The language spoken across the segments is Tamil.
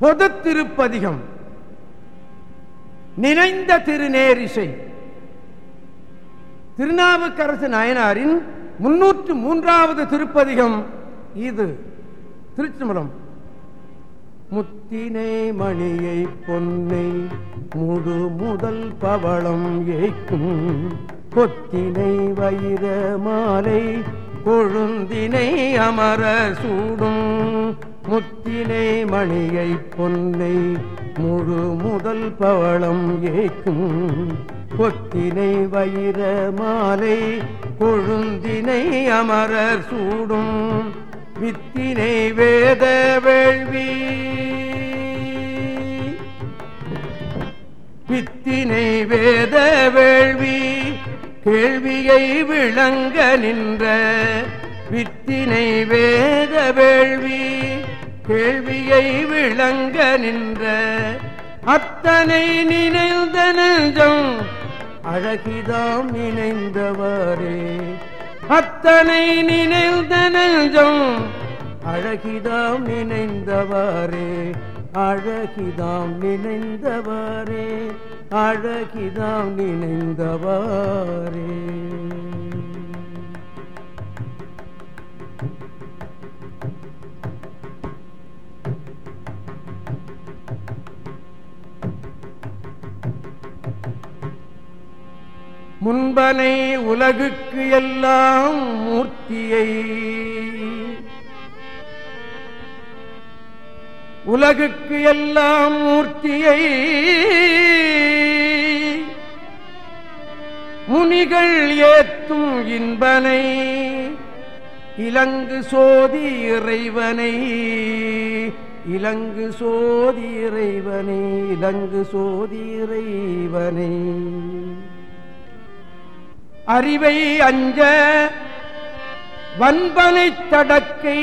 பொது திருப்பதிகம் நினைந்த திருநேரிசை. திருநாவுக்கரசு நாயனாரின் முன்னூற்று மூன்றாவது திருப்பதிகம் இது. திருச்சிமலம் முத்தினை மணியை பொன்னை முழு முதல் பவளம் ஏய்க்கும். கொத்தினை வைர மாலை கொழுந்தினை அமர சூடும். முத்தினை மணியை பொன்னை முழு முதல் பவளம் ஏக்கும். கொத்தினை வைர மாலை கொழுந்தினை அமரர் சூடும். வித்தினை வேத வேள்வி. வித்தினை வேத வேள்வி. கேள்வியை விளங்க நின்ற வித்தினை வேத வேள்வி. கேள்வியை விளங்க நின்ற அத்தனை நினைந்த நெஞ்சம் அழகிதாம் நினைந்தவரே. அத்தனை நினைந்த நெஞ்சம் அழகிதாம் நினைந்தவாரே. அழகிதாம் நினைந்தவாறே அழகிதாம் நினைந்தவாறே முன்பனை உலகுக்கு எல்லாம் மூர்த்தியை. உலகுக்கு எல்லாம் மூர்த்தியை. முனிகள் ஏத்தும் இன்பனை இலங்கு சோதி இறைவனை. இலங்கு சோதி இறைவனை இலங்கு சோதி இறைவனை. அறிவை அஞ்ச வன்பனை தடக்கை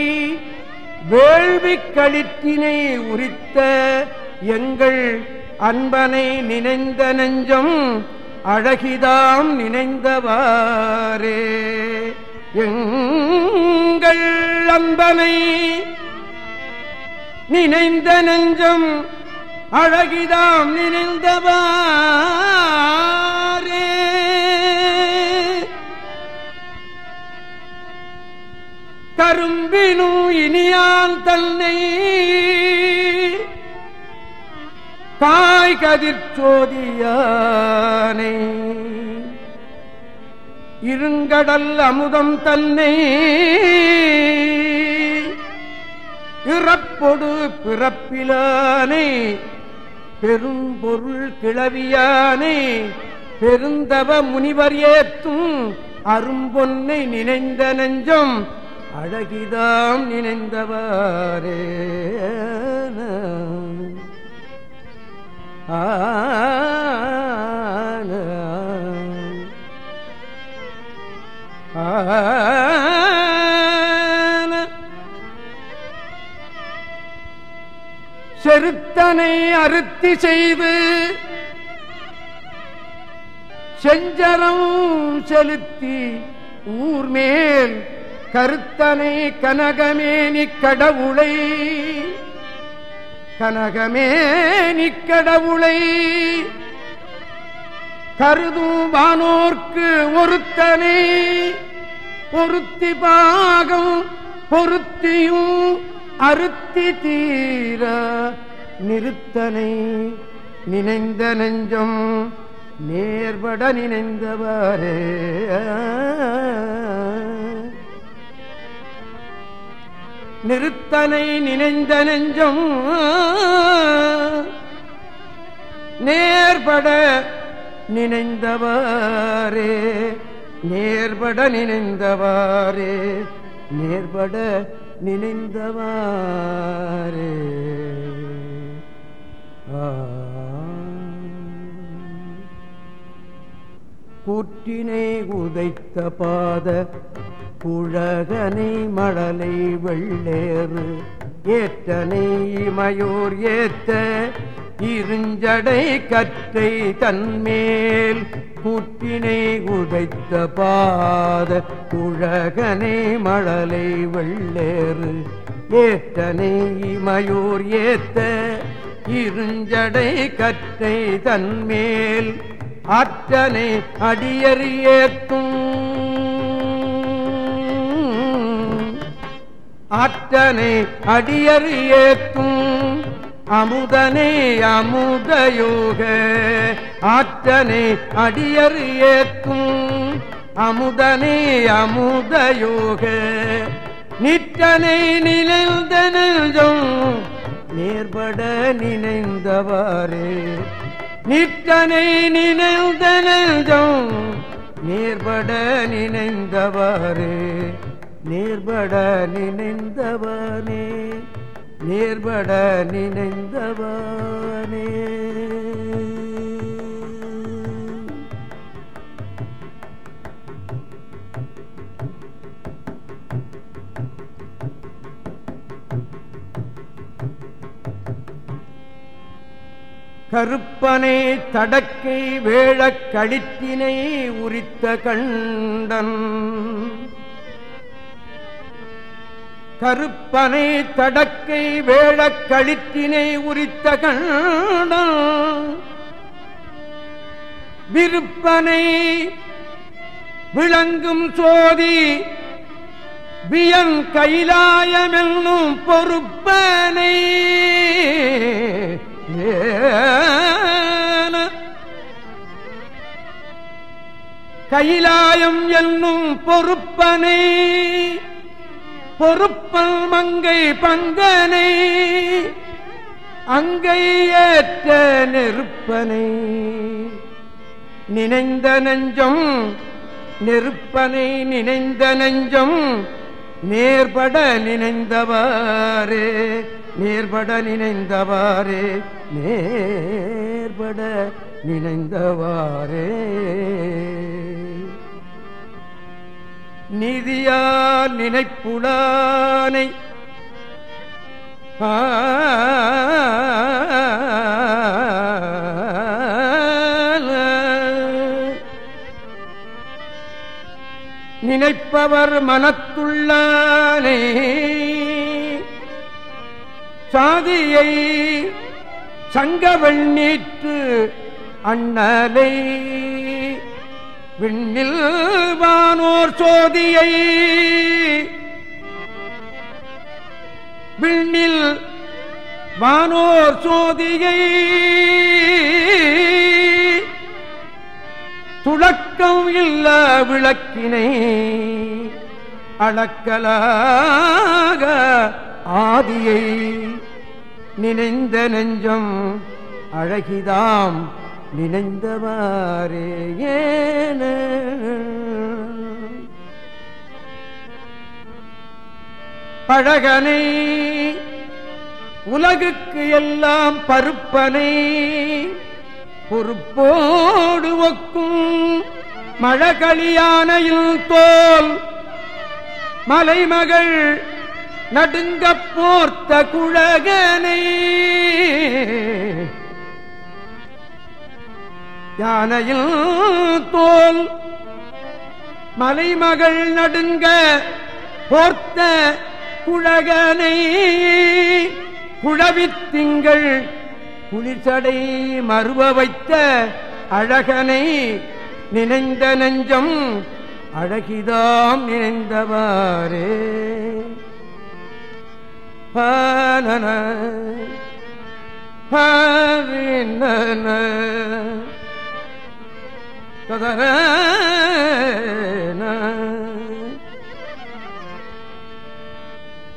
வேள்வி கழித்தினை உரித்த எங்கள் அன்பனை நினைந்த நெஞ்சம் அழகிதாம் நினைந்தவாரே எங்கள் அன்பனை நினைந்த நெஞ்சம் அழகிதாம் நினைந்தவாரே கரும்பினும் இனியான் தன்னை. காய் கதிர்ச்சோதியானை இருங்கடல் அமுதம் தன்னை. இறப்பொடு பிறப்பிலானை. பெரும்பொருள் கிளவியானை. பெருந்தவ முனிவர் ஏத்தும் அரும்பொன்னை நினைந்த நெஞ்சம். அழகிதாம் நினைந்தவாரே செருத்தனை அறுத்தி செய்து செஞ்சரம் செலுத்தி ஊர்மேல் கருத்தனை கனகமேனி கடவுளை கனகமேனி கடவுளை கருதும் வானோர்க்கு ஒருத்தனை. பொருத்தி பாகம் பொருத்தியும் அறுத்தி தீர நிறுத்தனை. நினைந்த நெஞ்சம் நேர்பட நினைந்தவரே. நிறுத்தனை நினைந்த நெஞ்சம் நேர்பட நினைந்தவாரே நேர்பட நினைந்தவாரே நேர்பட நினைந்தவாரே கூற்றினை உதைத்த பாத புழகனை மழலை வெள்ளேறு. ஏற்றனை இமையோர் ஏத்த இருஞ்சடை கற்றை தன்மேல். கூற்றினை உடைத்த பாத குழகனை மழலை வெள்ளேறு. ஏற்றனை இமையோர் ஏத்த இருஞ்சடை கற்றை தன்மேல். ஆற்றனை அடியறி ஆற்றனை அடியறி ஏத்தும் அமுதனே அமுதயோக. ஆற்றனை அடியறி ஏத்தும் அமுதனே அமுதயோக. நிற்றனை நினைந்த நெஞ்சம் நேர்பட நினைந்தவாறே நிற்றனை நினைந்த நெஞ்சம் நேர்பட நினைந்தவாறே நேர்பட நினைந்தவனே நேர்பட நினைந்தவனே. கருப்பனை தடக்கை வேழக் கழித்தினை உரித்த கண்டன் கருப்பனை தடக்கை வேழக் கழித்தினை உரித்த கண்டன் விருப்பனை விளங்கும் சோதி வியங் கைலாயமென்னும் பொறுப்பனை கைலாயம் என்னும் பொறுப்பனை பொறுப்பல் மங்கை பங்கனை அங்கை ஏற்ற நெருப்பனை. நினைந்த நெஞ்சம் நெருப்பனை நினைந்த நெஞ்சம் நேர்பட நினைந்தவாரே நேர்பட நினைந்தவாறே நேர்பட நினைந்தவாரே நிதியால் நினைப்புடானை. நினைப்பவர் மனத்துள்ளானே. சாதியை சங்கவள் நீற்று அண்ணலை. விண்ணில் வானோர் சோதியை. விண்ணில் வானோர் சோதியை. துளக்கம் இல்ல விளக்கினை அளக்கலாக ஆதியை நினைந்த நெஞ்சம் அழகிதாம் நினைந்தவாறே ஏன? பழகனை உலகுக்கு எல்லாம் பருப்பனை பொறுப்போடு ஒக்கும் மழகளியானையில் தோல் மலைமகள் நடுங்க போர்த்த குழகனை யானையில் தோல். மலைமகள் நடுங்க போர்த்த குழகனை. குழவித்திங்கள் குளிர்ச்சடை மறுவ வைத்த அழகனை. நினைந்த நெஞ்சம் அழகிதாம் நினைந்தவாரே பானன ததர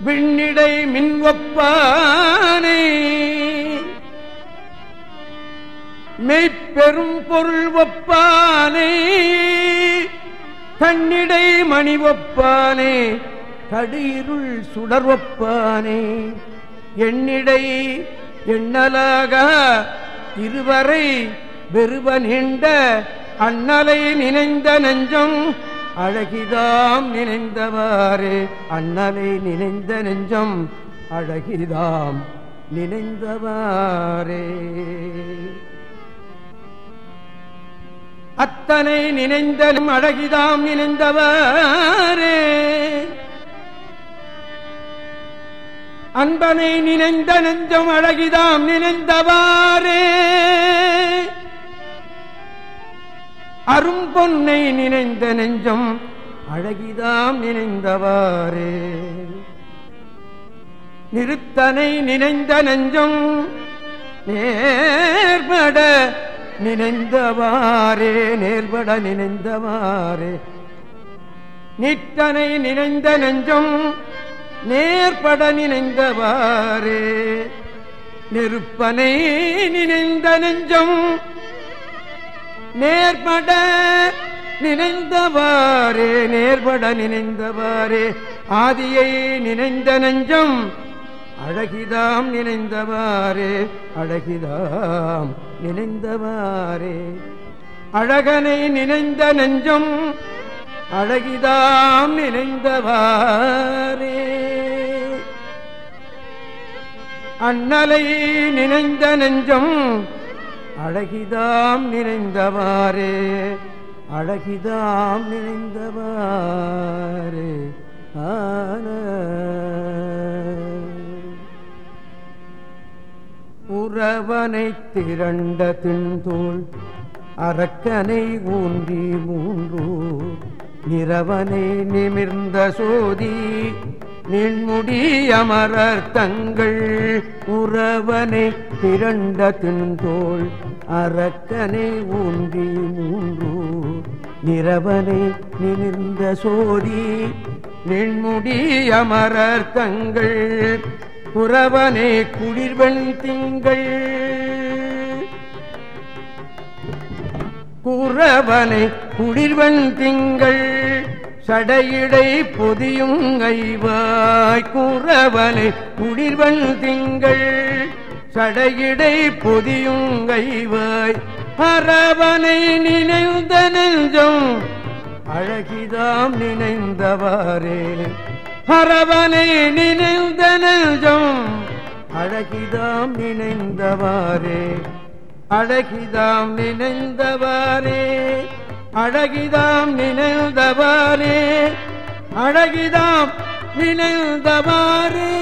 விண்ணிடை மின்வப்பானை மெய்ப்பெரும் பொருள் ஒப்பானே தன்னிடை மணி ஒப்பானே கடியிருள் சுடர் ஒப்பானே எண்ணிடை எண்ணலாக இருவரை வெறுவ நீண்ட அண்ணலை நினைந்த நெஞ்சம் அழகிதாம் நினைந்தவாறு. அண்ணலை நினைந்த நெஞ்சம் அழகிதாம் நினைந்தவாறே. அத்தனை நினைந்தனும் அழகிதாம் நினைந்தவாரே அன்பனை நினைந்த நெஞ்சம் அழகிதாம் நினைந்தவாறே. அரும்பொன்னை நினைந்த நெஞ்சம் அழகிதாம் நினைந்தவாறே. நிறுத்தனை நினைந்த நெஞ்சம் நேர்பட நினைந்தவாறே நேர்பட நினைந்தவாறே. நிற்றனை நினைந்த நெஞ்சம் நேர்பட நினைந்தவாறே. நெருப்பனை நினைந்த நெஞ்சம் நேர்பட நினைந்தவாறே நேர்பட நினைந்தவாறே ஆதியை நினைந்த நெஞ்சம் அழகிதாம் நினைந்தவாறே அழகிதாம் நினைந்தவாறே. அழகனை நினைந்த நெஞ்சம் அழகிதாம் நினைந்தவாரே அண்ணலை நினைந்த நெஞ்சம் அழகிதாம் நினைந்தவாறே அழகிதாம் நினைந்தவாறே ஆன. உறவனை திரண்ட தின்தோள் அரக்கனை ஊன்றி மூன்று நிறவனை நிமிர்ந்த சோதி நின்முடி அமரர் தங்கள் உறவனை திரண்ட தின்தோள் அரக்கனை ஊன்றி மூன்று நிறவனை நிமிர்ந்த சோதி நின்முடி அமரர் தங்கள் புறவனே குளிர்வெண் திங்கள். குறவனை குளிர்வன் திங்கள் சடையிடை பொதியும் ஐவாய். குறவனை குளிர்வன் திங்கள். சடையிடை பொதியுங்கைவாய் ஐவாய் நினைந்த நெஞ்சம் அழகிதாம் நினைந்தவாறே. அறவனை நினைந்த நெஞ்சம் அழகிதாம் நினைந்தவாறே. அழகிதாம் நினைந்தவாரே அழகிதாம் நினைந்தவாரே அழகிதாம் நினைந்தவாரே